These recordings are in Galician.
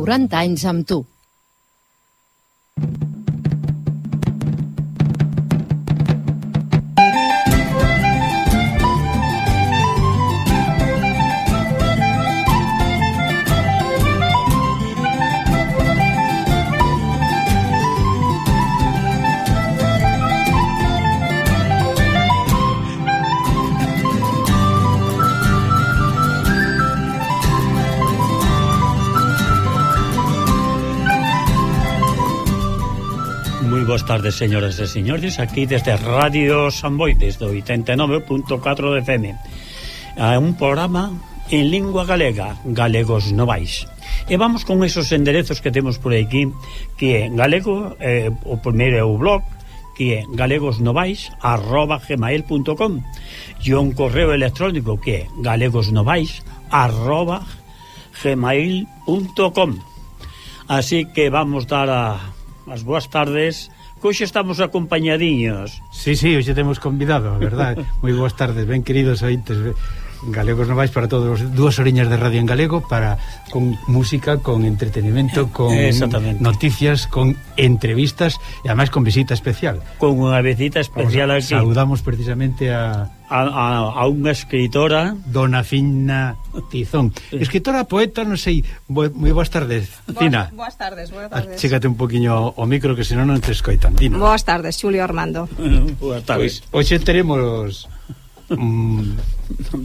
40 anys amb tu. boas tardes, señoras e señores, aquí desde Radio San Boi, desde 89.4 de FM. A un programa en lingua galega, galegos novais. E vamos con esos enderezos que temos por aquí, que é galego, eh, o primeiro é o blog, que é galegosnovais@gmail.com e un correo electrónico que é galegosnovais@gmail.com. Así que vamos dar a as boas tardes Coxe estamos acompañadiños. Sí, sí, hoxe temos convidado, verdad? Moi boas tardes, ben queridos ointes Galegos Novais para todos, dúas oriñas de radio en galego para con música, con entretenimento, con noticias, con entrevistas e además con visita especial. Con unha visita especial Os, aquí. Saudamos precisamente a a, a, a unha escritora. Dona Fina Tizón. Escritora, poeta, non sei Moi boas tardes, Fina Boas, boas tardes, boas ah, tardes. Achécate un poquinho o micro que senón non te escoitan Tina. Boas tardes, Xulio Armando. Boas tardes. Pois, Hoxe teremos mm,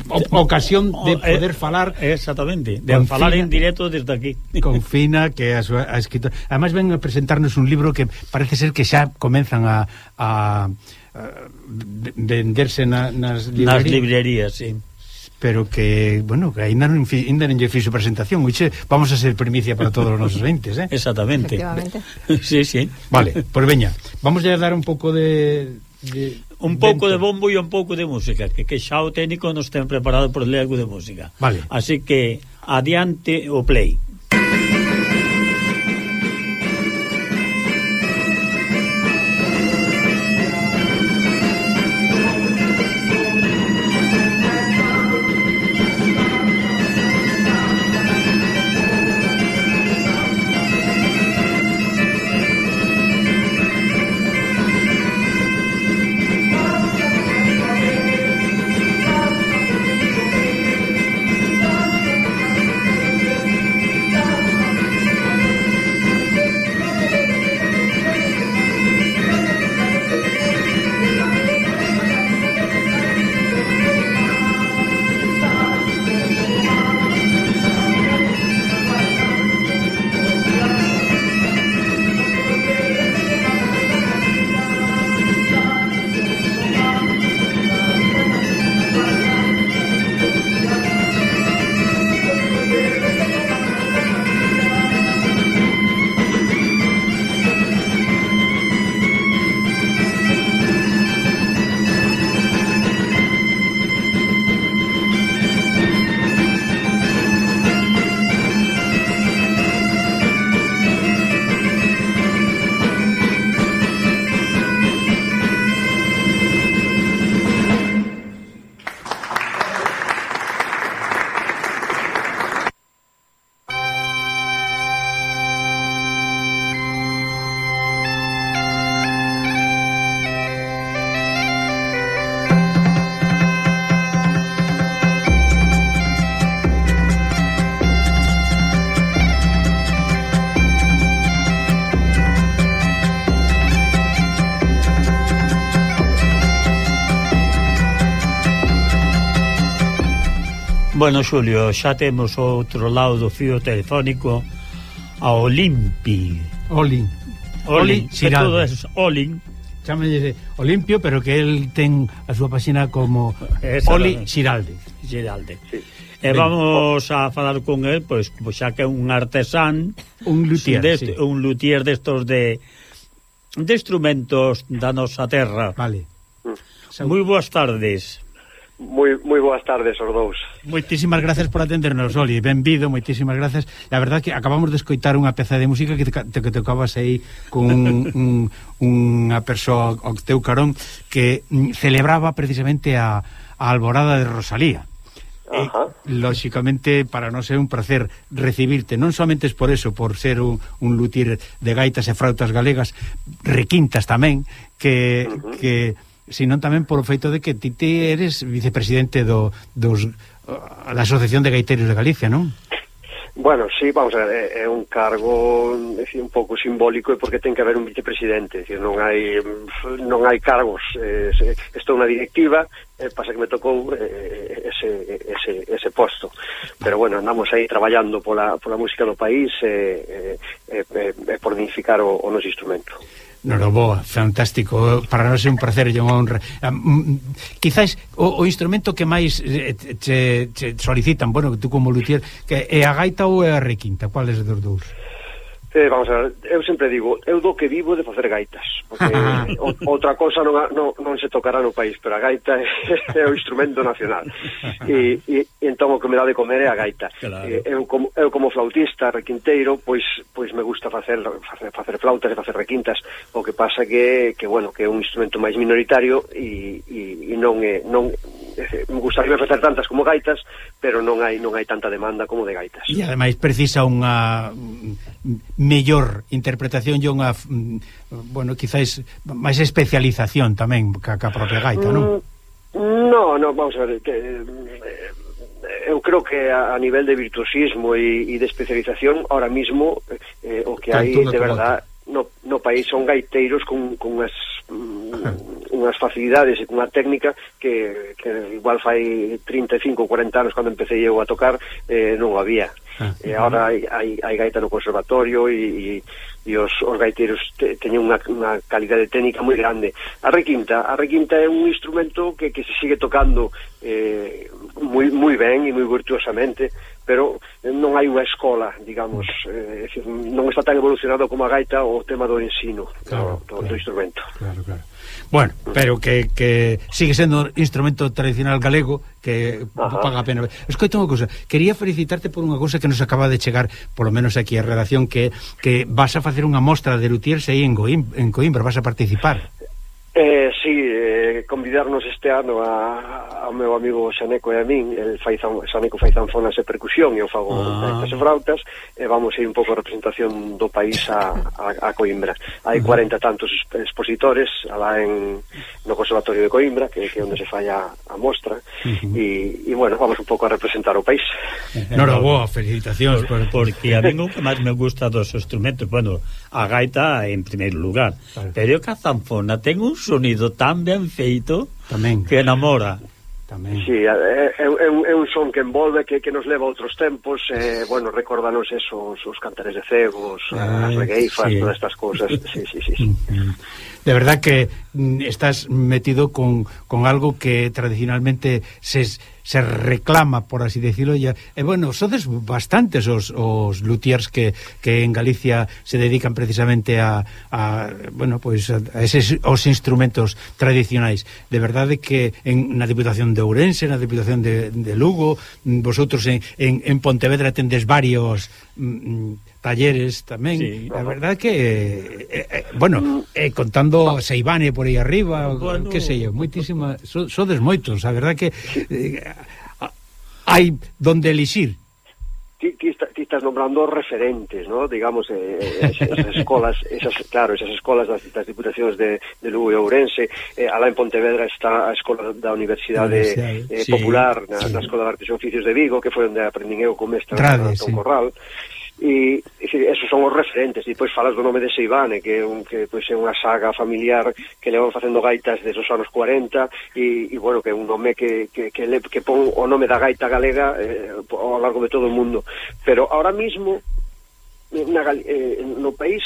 o, ocasión de oh, eh, poder falar exactamente, de Confina, falar en directo desde aquí. Con Fina que a súa a escritora. Además ven a presentarnos un libro que parece ser que xa comenzan a, a venderse na, nas librerías. Nas librerías, sí pero que, bueno, que ainda non, ainda non lle fixo presentación, oiche, vamos a ser primicia para todos os nosos entes, eh? Exactamente. sí, sí. Vale, pois veña, vamos a dar un pouco de, de un pouco de bombo e un pouco de música, que, que xa o técnico nos ten preparado por ler algo de música. Vale. Así que adiante o play. Bueno, Xulio, xa temos outro lado do fío telefónico a Olimpi. Olin. Olin, Olin que todo eso, Olin. Chámelle Olimpio, pero que el ten a súa páxina como Esa Oli Xiralde. Xiralde. Sí. E ben. vamos a falar con el, pois, pues, xa que é un artesán, un luthier, deste, sí. un luthier destos de de instrumentos da nosa terra. Vale. Mm. Moi boas tardes. Moi, moi boas tardes os dous. Moitísimas gracias por atendernos, Oli. Benvido, moitísimas gracias. A verdad que acabamos de escoitar unha peza de música Que te, te, que tocabas aí con un, unha persoa O teu carón Que mm, celebraba precisamente a, a alborada de Rosalía. E, lóxicamente para nós é un placer recibirte, non somente por eso por ser un, un lutir de gaitas e frautas galegas requintas tamén que, uh -huh. que sino tamén polo feito de que ti ti eres vicepresidente do, dos, da Asociación de Gaiteros de Galicia, non? Bueno, sí, vamos a ver, eh, é un cargo decir, un pouco simbólico e porque ten que haber un vicepresidente, decir, non hai mm, non hai cargos, eh, estou na directiva, eh, pasa que me tocou eh, eh, ese, ese, ese posto. Pero bueno, andamos aí traballando pola, pola música do país e eh, eh, eh, por dignificar o, o nos instrumento. Noroboa, fantástico Para nós é un placer e unha honra ah, mm, Quizás o, o instrumento que máis eh, che, che solicitan Bueno, tú como luthier que É a gaita ou é a requinta? Cuál é dos dous? Eh, vamos a ver, eu sempre digo, eu do que vivo de facer gaitas, porque o, outra cosa non, non, non se tocará no país, pero a gaita é, é o instrumento nacional. E, e, e entón o que me dá de comer é a gaita. Claro. E, eu, como, eu como flautista, requinteiro, pois pois me gusta facer facer, facer flautas e facer requintas, o que pasa que que bueno, que é un instrumento máis minoritario e, e, e non é non me gustaría facer tantas como gaitas, pero non hai non hai tanta demanda como de gaitas. E ademais precisa unha mellor interpretación e unha mm, bueno, quizáis máis especialización tamén ca, ca propia gaita, non? Mm, no, no, vamos a ver que, eh, eu creo que a, a nivel de virtuosismo e, e de especialización ahora mismo eh, o que hai de verdade no, no país son gaiteiros con, con unhas unhas facilidades e cunha técnica que, que igual fai 35 ou 40 anos cando empecé eu a tocar eh, non había ah, e agora hai, hai, hai gaita no conservatorio e, e, e os, os gaiteiros te, teñen unha, unha calidade técnica moi grande a requinta a requinta é un instrumento que, que se sigue tocando eh, moi, moi ben e moi virtuosamente pero non hai unha escola, digamos, eh, non está tan evolucionado como a gaita o tema do ensino claro, do, do, claro, do instrumento. Claro. Claro, claro. Bueno, pero que, que sigue sendo instrumento tradicional galego que Ajá. paga a pena. Escoita unha cousa, quería felicitarte por unha cousa que nos acaba de chegar, polo menos aquí a redacción que que vas a facer unha mostra de luthiers aí en, Goim, en Coimbra, vas a participar. Eh, sí, eh, convidarnos este ano a, ao meu amigo Xaneco e a min el fai Xaneco fai zanfonas e percusión e eu fago ah. e frautas e vamos ir un pouco a representación do país a, a, a Coimbra hai uh -huh. 40 tantos expositores alá en, no Conservatorio de Coimbra que, que é onde se fai a, a mostra e, uh -huh. e bueno, vamos un pouco a representar o país Noraboa, felicitacións por, porque a mí o que máis me gusta dos instrumentos bueno, a gaita en primeiro lugar. Claro. Pero que a zanfona ten un sonido tan ben feito Tamén. que enamora. Tamén. Sí, é, é, é un son que envolve, que, que nos leva a outros tempos, eh, bueno, recordanos esos os cantares de cegos, Ay, as regueifas, sí. todas estas cousas. Sí, sí, sí, sí. De verdad que mm, estás metido con, con algo que tradicionalmente se se reclama, por así decirlo, e, e eh, bueno, sodes bastantes os, os luthiers que, que en Galicia se dedican precisamente a, a bueno, pois pues, a eses os instrumentos tradicionais. De verdade que en na Diputación de Ourense, na Diputación de, de Lugo, vosotros en, en, en Pontevedra tendes varios Mm, mm, talleres tamén. Sí. A verdade que eh, eh, eh, bueno, eh, contando Seibane por aí arriba, bueno, que sei eu, moitísima so, sodes moitos, a verdade que eh, hai donde elixir. Ti, ti estás nombrando referentes, ¿no? digamos, eh, eh, esas, esas escolas, esas, claro, esas escolas das, das diputacións de, de Lugo e Ourense, eh, alá en Pontevedra está a escola da Universidade eh, sí, Popular, na, sí. na Escola de Artes e Oficios de Vigo, que foi onde aprendín eu con mestre Trade, sí. Corral, e esos son os referentes, e depois falas do nome de Seibane que, un, que pois, é unha saga familiar que levan facendo gaitas desde os anos 40, e, e bueno, que é un nome que, que, que, le, que pon o nome da gaita galega eh, ao largo de todo o mundo. Pero ahora mismo, na, eh, no país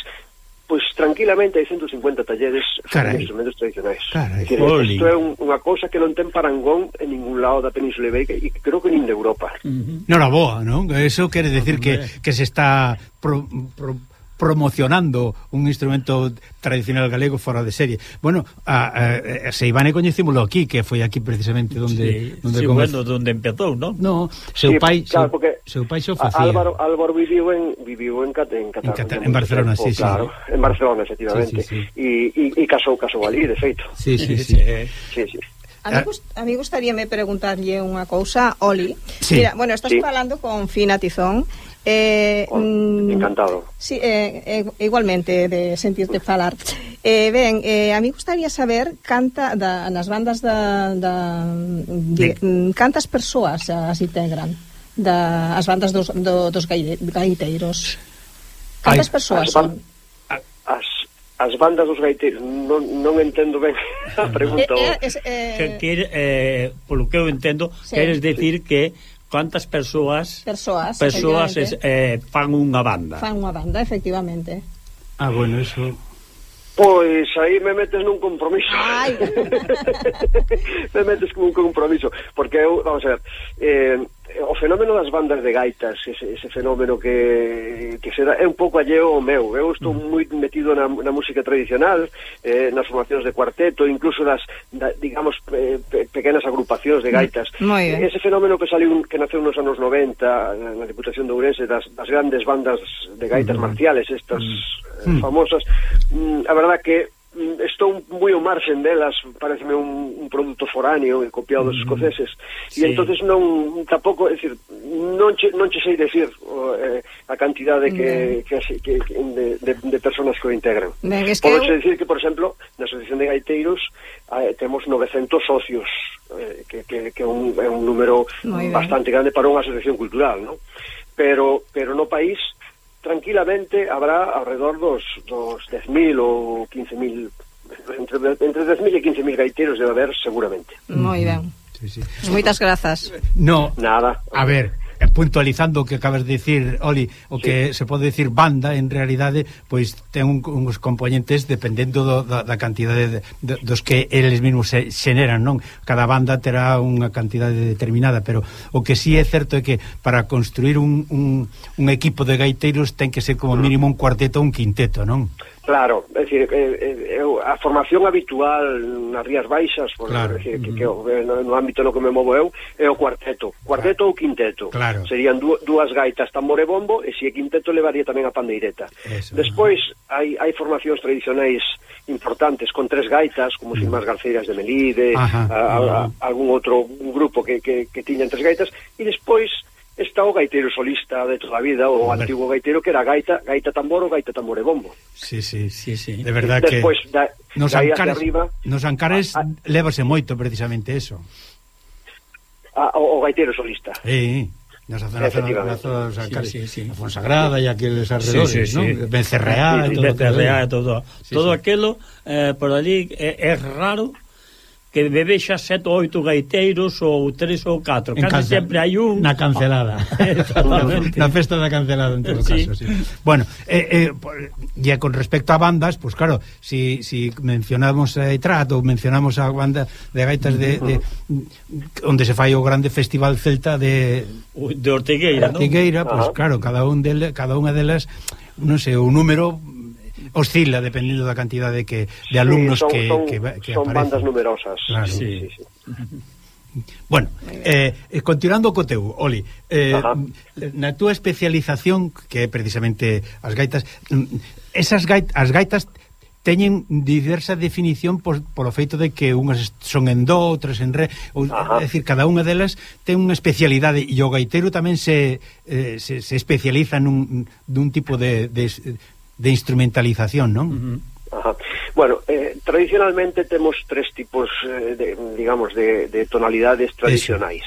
pois tranquilamente hai 150 talleres de instrumentos tradicionais. Carai. Decir, isto é un, unha cousa que non ten parangón en ningún lado da Península Ibérica e creo que nin de Europa. Uh -huh. boa, non? Eso quere decir que, que se está pro, pro, promocionando un instrumento tradicional galego fora de serie. Bueno, a, a, a Seibane coñecímolo aquí, que foi aquí precisamente onde sí, onde sí, bueno, onde empezou, non? No, seu sí, pai, claro, seu, seu pai xo facía. Álvaro, Álvaro viviu en viviu en Catén, Cataluña. en, Catán, en Barcelona, tempo, oh, sí, claro, sí. en Barcelona, efectivamente. Sí, sí, sí. E, e, e casou, casou ali, de feito. Sí, sí, sí. sí, sí. sí. A mí, ah. gust, a mí gustaríame preguntarlle unha cousa, Oli. Sí. Mira, bueno, estás sí. falando con Fina Tizón Eh, oh, mm, encantado. Sí, eh, eh, igualmente de sentirte falar. Eh, ben, eh, a mí gustaría saber canta da, nas bandas da, da de, de, mm, cantas persoas as integran da, as bandas dos, do, dos gaiteiros. Cantas Ai, persoas as, ban as, as bandas dos gaiteiros non, non entendo ben a pregunta. Eh, eh, es, eh, que, que, eh, polo que eu entendo, sí. queres decir sí. que Cuántas persoas Persoas, persoas es, eh, fan unha banda? Fan unha banda, efectivamente. Ah, bueno, eso Pois aí me metes nun compromiso. Ai. me metes como un compromiso, porque eu, vamos a ver, eh o fenómeno das bandas de gaitas, ese, ese fenómeno que, que se dá, é un pouco alleo ao meu. Eu estou mm. moi metido na, na música tradicional, eh, nas formacións de cuarteto, incluso das, da, digamos, pe, pe, pequenas agrupacións de mm. gaitas. Ese fenómeno que saliu, que naceu nos anos 90 na Diputación de Ourense, das, das grandes bandas de gaitas mm. marciales, estas mm. eh, famosas, mm, a verdad que Mm, estou moi ao marxen delas, pareceme un, un produto foráneo e copiado dos mm. escoceses. Sí. E entonces non tampouco, é dicir, non che, non che sei decir o, eh, a cantidade que, mm. que, que, que de, de, de personas que o integran. Ben, es que... Podo eu... dicir que, por exemplo, na Asociación de Gaiteiros eh, temos 900 socios, eh, que, que, que un, é un número bastante grande para unha asociación cultural, ¿no? Pero, pero no país tranquilamente habrá alrededor dos, dos 10.000 ou 15.000 entre, entre 10.000 e 15.000 gaiteros debe haber seguramente. Moi ben. Sí, sí. Moitas grazas. No. Nada. A ver, puntualizando o que acabas de dicir, Oli, o sí. que se pode dicir banda, en realidade, pois ten un, uns componentes dependendo do, da, da cantidade de, de, dos que eles mesmos se xeneran, non? Cada banda terá unha cantidade determinada, pero o que sí é certo é que para construir un, un, un equipo de gaiteiros ten que ser como mm. mínimo un cuarteto ou un quinteto, non? Claro, é dicir, eh, eh, eu, a formación habitual nas Rías Baixas, por claro. decir, que, que eh, no, no ámbito no que me movo eu, é o cuarteto, cuarteto claro. ou quinteto. Claro. Serían dúas gaitas, tambor e bombo, e se é quinteto levaría tamén a pandeireta. Eso, Despois no. hai, hai formacións tradicionais importantes con tres gaitas, como mm. Irmás Garceiras de Melide, Ajá, a, a, a, algún outro grupo que, que, que tiñan tres gaitas, e despois está o gaiteiro solista de toda a vida, o Hombre. antigo gaiteiro que era gaita, gaita tambor ou gaita tambor e bombo. Sí, sí, sí, sí. De verdad que Despois, da, nos, ancares, arriba, nos Ancares a, moito precisamente eso. A, o, o gaiteiro solista. Sí, na zona, zona, na zona dos Ancares, sí, sí, sí. Fonsagrada e aqueles arredores, sí, sí, sí. ¿no? Bencerreá sí, sí, e todo. Todo, todo, sí, todo sí. aquilo eh, por ali eh, é, é raro que bebe xa sete ou oito gaiteiros ou tres ou catro, en casi sempre hai un na cancelada na festa da cancelada en todo sí. caso sí. bueno, eh, eh, ya con respecto a bandas, pues claro si, si mencionamos a Etrat Trat ou mencionamos a banda de gaitas de, de, onde se fai o grande festival celta de de Ortigueira, Ortigueira ¿no? pues claro, cada un del, cada unha delas non sei, o número oscila dependendo da cantidade que de alumnos sí, son, que, son, que, que son aparecen. bandas numerosas. Claro. Sí, sí, sí. Bueno, eh, eh, continuando co teu, Oli eh, Ajá. Na túa especialización Que é precisamente as gaitas mm, Esas gait, as gaitas teñen diversa definición por, polo feito de que unhas son en do, outras en re, ou, é dicir, cada unha delas ten unha especialidade e o gaitero tamén se, eh, se, se especializa nun, nun tipo de, de, de instrumentalización, non? Uh -huh. Ajá. Bueno, eh, tradicionalmente temos tres tipos, eh, de, digamos, de, de tonalidades tradicionais.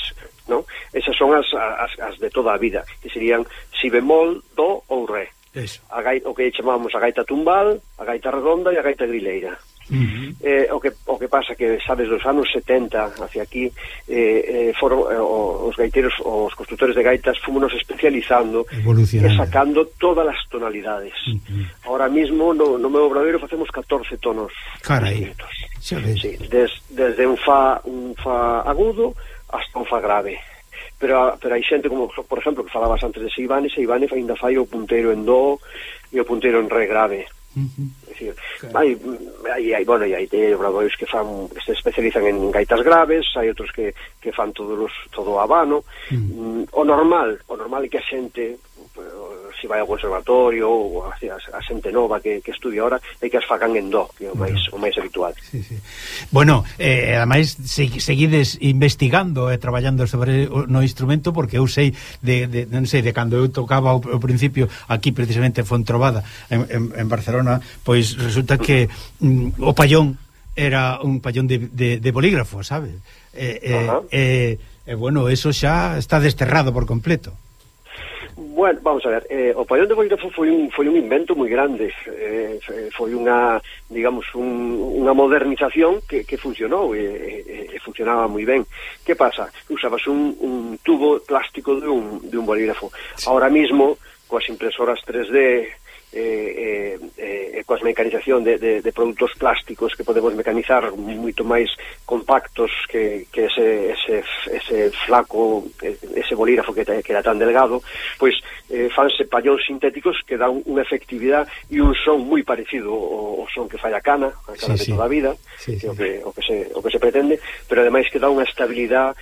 ¿no? Esas son as, as, as de toda a vida, que serían si bemol, do ou re. Eso. A gaita, o que chamamos a gaita tumbal, a gaita redonda e a gaita grileira. Uh -huh. eh, o, que, o que pasa que sabes desde anos 70 hacia aquí eh, eh, foron eh, os gaiteros os constructores de gaitas fomos especializando e sacando todas as tonalidades uh -huh. ahora mismo no, no meu obradoiro facemos 14 tonos Carai, distintos sí, des, desde un fa, un fa agudo hasta un fa grave pero, pero hai xente como, por exemplo, que falabas antes de Seibane, Seibane ainda fai o punteiro en do e o punteiro en re grave. Uh -huh. Aí claro. hai, hai, hai, bueno, hai, hai obradoiros que fan que se especializan en gaitas graves, hai outros que, que fan todos todo o habano. Uh -huh. Mm, o normal, o normal é que a xente se vai ao conservatorio ou a, a, a xente nova que, que estudia ahora e que as facan en dó, que é o máis, o máis habitual. Sí, sí. Bueno, eh, ademais seguides investigando e eh, traballando sobre o, no instrumento porque eu sei de, de non sei de cando eu tocaba ao, ao principio aquí precisamente en Fontrovada en, en, en Barcelona, pois resulta que mm, o payón era un payón de, de, de bolígrafo, sabe? Eh, eh, eh, eh, bueno, eso xa está desterrado por completo. Bueno, vamos a ver, eh, o paión de bolígrafo foi un, foi un invento moi grande, eh, eh, foi unha, digamos, un, unha modernización que, que funcionou, e eh, eh, funcionaba moi ben. Que pasa? Usabas un, un tubo plástico de un, de un bolígrafo. Ahora mismo, coas impresoras 3D, eh, eh, eh, coas mecanización de, de, de produtos plásticos que podemos mecanizar moito máis compactos que, que ese, ese, ese flaco, ese bolígrafo que, que era tan delgado, pois eh, fanse pallóns sintéticos que dan unha efectividade e un son moi parecido ao, ao son que fai a cana, a cana sí, de toda a vida, sí, sí. O, que, o, que se, o que se pretende, pero ademais que dá unha estabilidade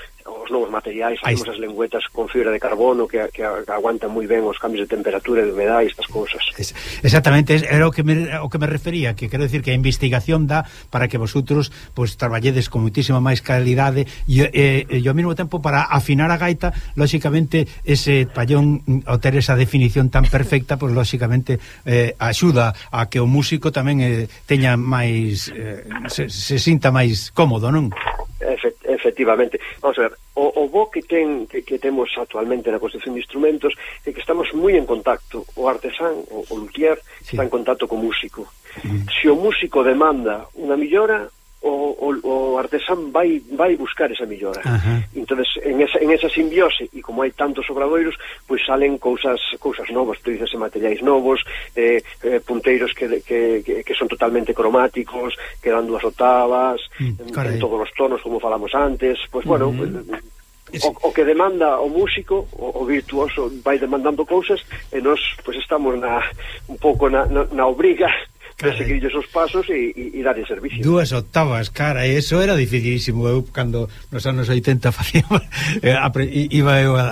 novos materiais, facemos temos as lengüetas con fibra de carbono que, que aguantan moi ben os cambios de temperatura e de humedad e estas cousas. Es, exactamente, era o que me, o que me refería, que quero decir que a investigación dá para que vosotros pues, traballedes con muitísima máis calidade e, e, e ao mesmo tempo para afinar a gaita, lóxicamente ese pallón ao ter esa definición tan perfecta, pois pues, lóxicamente eh, axuda a que o músico tamén eh, teña máis eh, se, se sinta máis cómodo, non? Efectivamente Efectivamente. Vamos a ver, o, o bo que, ten, que, que temos actualmente na construcción de instrumentos é que estamos moi en contacto. O artesán, o, o luthier, sí. está en contacto co músico. Mm. Se o músico demanda unha millora, o, o, o artesán vai vai buscar esa millora. Uh -huh. Entonces en esa en esa simbiose e como hai tantos obradoiros, pois salen cousas cousas novas, tú materiais novos, eh, eh punteiros que, que, que, que son totalmente cromáticos, que dan dúas octavas, mm, en, en todos os tonos como falamos antes, pois bueno, uh -huh. pues, o, o que demanda o músico, o, o virtuoso vai demandando cousas e nós pois pues, estamos na un pouco na, na, na obriga Cara, seguir esos pasos e, e, e darlle servicio. Dúas octavas, cara, e eso era dificilísimo. Eu, cando nos anos 80 facía, eh, apre, iba eu a,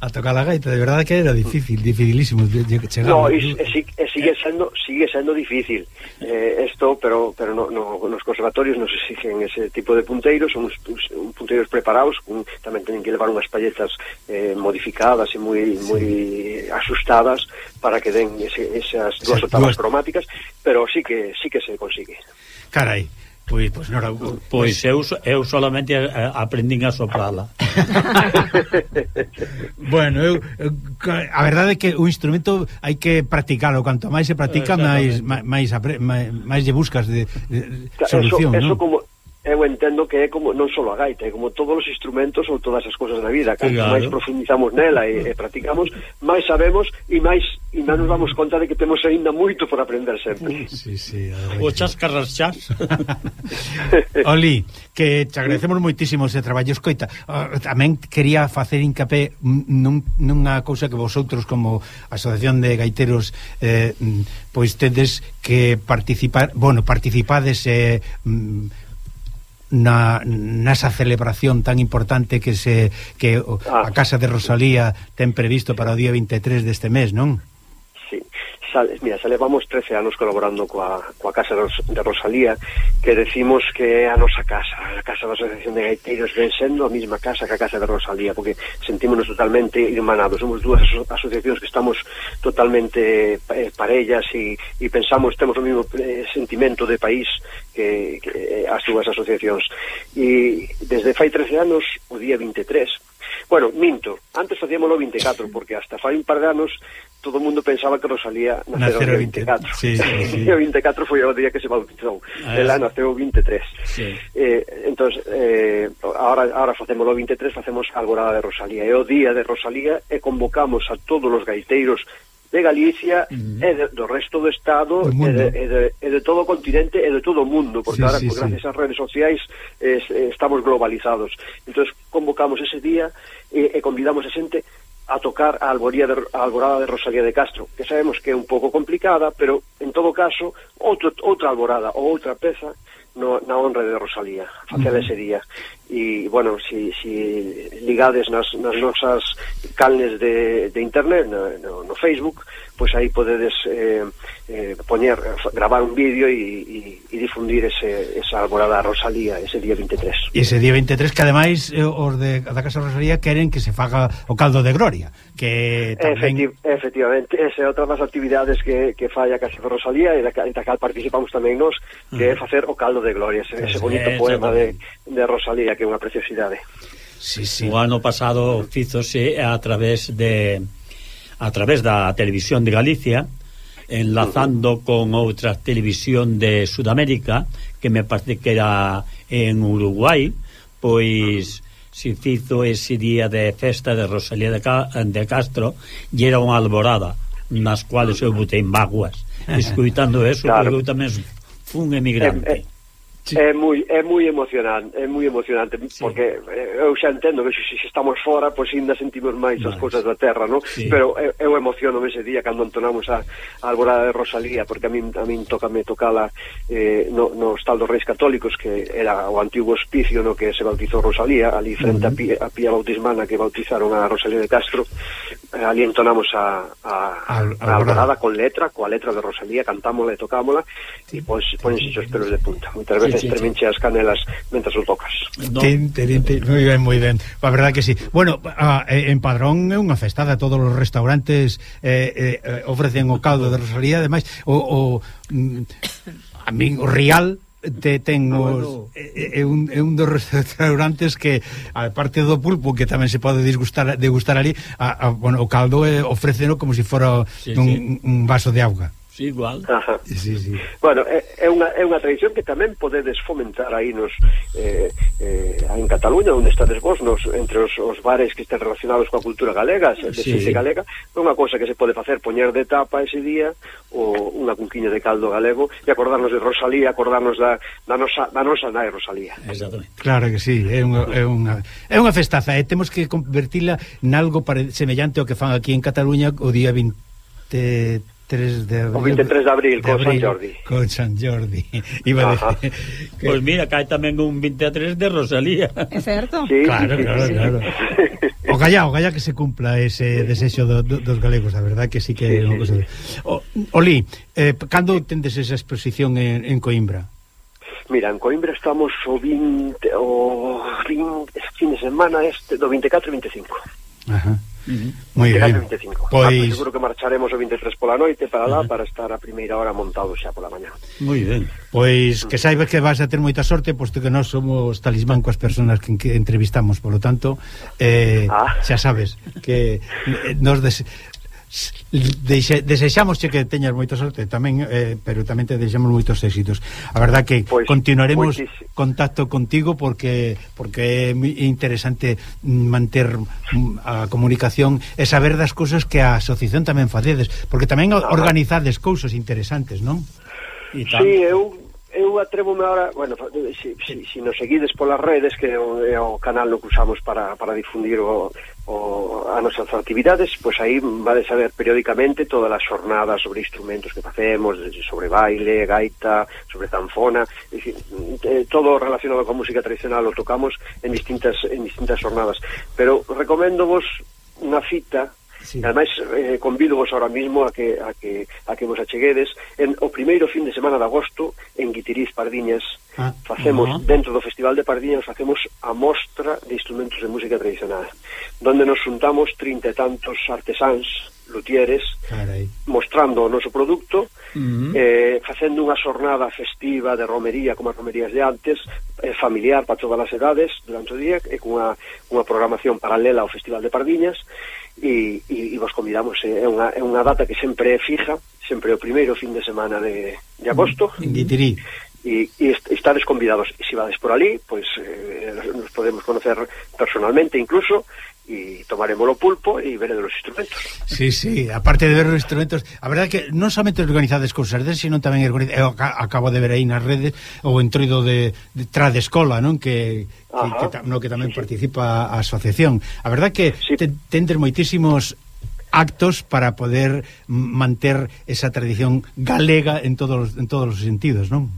a tocar a gaita, de verdade que era difícil, dificilísimo. Chegar, no, e, e, e sigue sendo sigue sendo difícil eh, esto, pero pero no, no, nos conservatorios nos exigen ese tipo de punteiros, son uns, uns punteiros preparados, un, tamén teñen que levar unhas palletas eh, modificadas e moi sí. moi asustadas para que den ese, esas dúas octavas cromáticas, pero pero sí que sí que se consigue. Carai, Pois, pois, nora, pois, pois eu, eu solamente eh, aprendín a soprala. bueno, eu, eu a verdade é que o instrumento hai que practicalo, canto máis se practica, máis máis máis, máis lle buscas de, de solución, eso, eso ¿no? como eu entendo que é como non só a gaita, é como todos os instrumentos ou todas as cousas da vida, canto claro. máis profundizamos nela e, e practicamos, máis sabemos e máis e máis nos damos conta de que temos aínda moito por aprender sempre. Sí, sí, o chas carras chas. Oli, que te agradecemos moitísimo ese traballo, escoita. Ah, tamén quería facer hincapé nun, nunha cousa que vosotros como Asociación de Gaiteros eh, pois tedes que participar, bueno, participades eh, mm, na, nasa celebración tan importante que se que ah. a Casa de Rosalía ten previsto para o día 23 deste mes, non? Sale, mira, xa levamos 13 anos colaborando coa, coa Casa de Rosalía que decimos que é a nosa casa a Casa da Asociación de Gaiteiros ven sendo a mesma casa que a Casa de Rosalía porque sentímonos totalmente irmanados. Somos dúas aso asociacións que estamos totalmente eh, parellas e, e pensamos, temos o mesmo eh, sentimento de país que, que as dúas asociacións. E desde fai 13 anos o día 23 Bueno, minto, antes facíamoslo 24, porque hasta fai un par de anos todo o mundo pensaba que Rosalía nacera o 24. Sí, sí, sí. o 24 foi o día que se bautizou. Ah, Ela naceu o 23. Sí. Eh, entón, eh, ahora, ahora o 23, facemos a alborada de Rosalía. e o día de Rosalía e convocamos a todos os gaiteiros de Galicia uh -huh. e de, do resto do Estado e, de, e, de, e de todo o continente e de todo o mundo, porque sí, ahora, sí, pues, sí. gracias ás redes sociais, es, estamos globalizados. entonces convocamos ese día e, e convidamos a xente a tocar a alboría de, a alborada de Rosalía de Castro, que sabemos que é un pouco complicada, pero, en todo caso, outro, outra alborada ou outra peza no, na honra de Rosalía, facer uh -huh. ese día e, bueno, si, si ligades nas, nas nosas calnes de, de internet, no, no Facebook, pois aí podedes eh, eh, poñer, gravar un vídeo e, e, e difundir ese, esa alborada Rosalía ese día 23. E ese día 23 que ademais eh, os de, da Casa Rosalía queren que se faga o caldo de gloria, que tamén... Efecti efectivamente, esa é outra das actividades que, que fai a Casa Rosalía e da, da cal participamos tamén nós, que é mm. facer o caldo de gloria, ese, ese bonito poema de, de Rosalía que é unha preciosidade. Sí, sí. O ano pasado fízose a través de a través da televisión de Galicia enlazando con outra televisión de Sudamérica que me parece que era en Uruguai pois se fizo ese día de festa de Rosalía de, Ca de Castro e era unha alborada nas cuales eu botei en vaguas escuitando eso claro. porque eu tamén fun emigrante eh, eh Sí. É moi é moi emocionante, é moi emocionante sí. porque eh, eu xa entendo que se, se estamos fora, pois ainda sentimos máis as cousas da terra, no? Sí. Pero eu, eu emociono ese día cando entonamos a, a Alborada de Rosalía, porque a min a min tócame tocala eh no no Hostal dos Reis Católicos, que era o antigo hospicio no que se bautizou Rosalía, ali frente uh -huh. a, pía, a pía bautismana que bautizaron a Rosalía de Castro. Eh, ali entonamos a a, Al, a Alborada con letra, coa letra de Rosalía, cantámola e tocámola e pois ponense os pelos de punta. Moitas veces sí te estremenche as canelas mentras o tocas. No. Tin, tin, tin. Muy ben, moi ben. A verdade que sí. Bueno, a, en Padrón é unha festada, todos os restaurantes eh, eh, ofrecen o caldo de Rosalía, ademais o, o a min o Rial te ten ah, bueno. é, é, un, é un dos restaurantes que a parte do pulpo que tamén se pode disgustar degustar ali a, a, bueno, o caldo é, ofreceno como se si fora sí, un, sí. un vaso de auga igual. Ajá. Sí, sí. Bueno, é, é, unha, é unha tradición que tamén podedes fomentar aí nos eh, eh, en Cataluña, onde estades vos, nos, entre os, os bares que estén relacionados coa cultura galega, de sí. galega, é unha cousa que se pode facer, poñer de tapa ese día o unha cunquiña de caldo galego e acordarnos de Rosalía, acordarnos da, da nosa, da nosa nai Rosalía. Exactamente. Claro que sí, é unha, é unha, é unha festaza, e temos que convertila nalgo pare, semellante ao que fan aquí en Cataluña o día 20 23 de abril. O 23 de abril, de abril con San Jordi. Con San Jordi. Iba a decir que... Pois pues mira, cae tamén un 23 de Rosalía. É certo? Sí, claro, sí, claro, sí. claro. O calla, o calla que se cumpla ese desexo do, do, dos galegos, a verdad que sí que sí, é unha cosa. Sí. O, Oli, eh, cando tendes esa exposición en, en Coimbra? Mira, en Coimbra estamos o 20 o 20 fin de semana este do 24 e 25. Ajá. Moi ben. 25. Pois... Ah, seguro que marcharemos o 23 pola noite para lá, uh -huh. para estar a primeira hora montado xa pola mañá. Moi ben. Pois que mm. saibes que vas a ter moita sorte, posto que nós somos talismán coas persoas que, que entrevistamos, polo tanto, eh, ah. xa sabes que eh, nos des, Deixe, desexamos que teñas moita sorte tamén eh, pero tamén te desexamos moitos éxitos a verdad que pois, continuaremos moitísimo. contacto contigo porque porque é interesante manter mm, a comunicación e saber das cousas que a asociación tamén facedes porque tamén organizades cousas interesantes non? Sí, eu eu atrevome ahora, bueno, si, si, si nos seguides polas redes que é o, é o canal no que usamos para, para difundir o, o, a nosas actividades, pois pues aí vades saber periódicamente todas as jornadas sobre instrumentos que facemos, sobre baile, gaita, sobre zanfona, decir, eh, todo relacionado con música tradicional o tocamos en distintas en distintas jornadas, pero recomendo vos unha fita Sí. Ademais, eh, convidovos ahora mismo a que, a que, a que vos acheguedes. En, o primeiro fin de semana de agosto, en Guitiriz Pardiñas, ah, facemos, uh -huh. dentro do Festival de Pardiñas, facemos a mostra de instrumentos de música tradicional, donde nos juntamos trinta e tantos artesáns, lutieres Carai. mostrando o noso produto uh -huh. eh, facendo unha xornada festiva de romería como as romerías de antes eh, familiar para todas as edades durante o día e cunha, cunha programación paralela ao Festival de Pardiñas e, e, e vos convidamos eh, é, unha, é unha data que sempre é fija sempre o primeiro fin de semana de, de agosto mm-hmm. uh -huh. E, e estades convidados e se vades por ali pois eh, nos podemos conocer personalmente incluso e tomaremos o pulpo e veremos os instrumentos. Sí, sí, aparte de ver os instrumentos, a verdade que non somente organizades cousas, sino tamén eu eh, acabo de ver aí nas redes o entroido de, de Tradescola, non? Que, que, que, no que tamén sí, participa a asociación. A verdade que sí. te, tendes moitísimos actos para poder manter esa tradición galega en todos en todos os sentidos, non?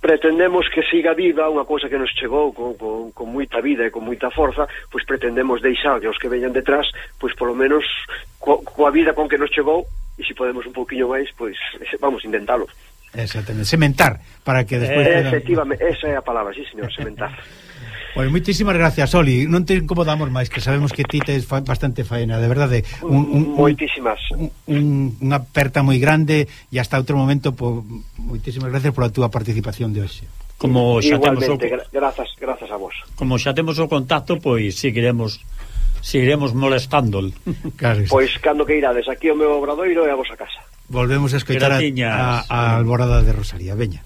pretendemos que siga viva unha cousa que nos chegou con, con, con moita vida e con moita forza, pois pretendemos deixar os que veñan detrás, pois polo menos co, coa vida con que nos chegou e se podemos un pouquiño máis, pois vamos intentalo. Exactamente, sementar para que despois... Eh, efectivamente, esa é a palabra, sí, señor, sementar. Pois moitísimas gracias, Oli. Non te incomodamos máis, que sabemos que ti tes bastante faena, de verdade. Un, un, moitísimas. Un, un, unha aperta moi grande e hasta outro momento, po, moitísimas gracias pola túa participación de hoxe. Como xa Igualmente, temos o, grazas, grazas a vos. Como xa temos o contacto, pois seguiremos seguiremos molestándol. Claro, pois cando que irades, aquí o meu obradoiro e a vosa casa. Volvemos a escoitar a, a, a Alborada de Rosalía. Veña.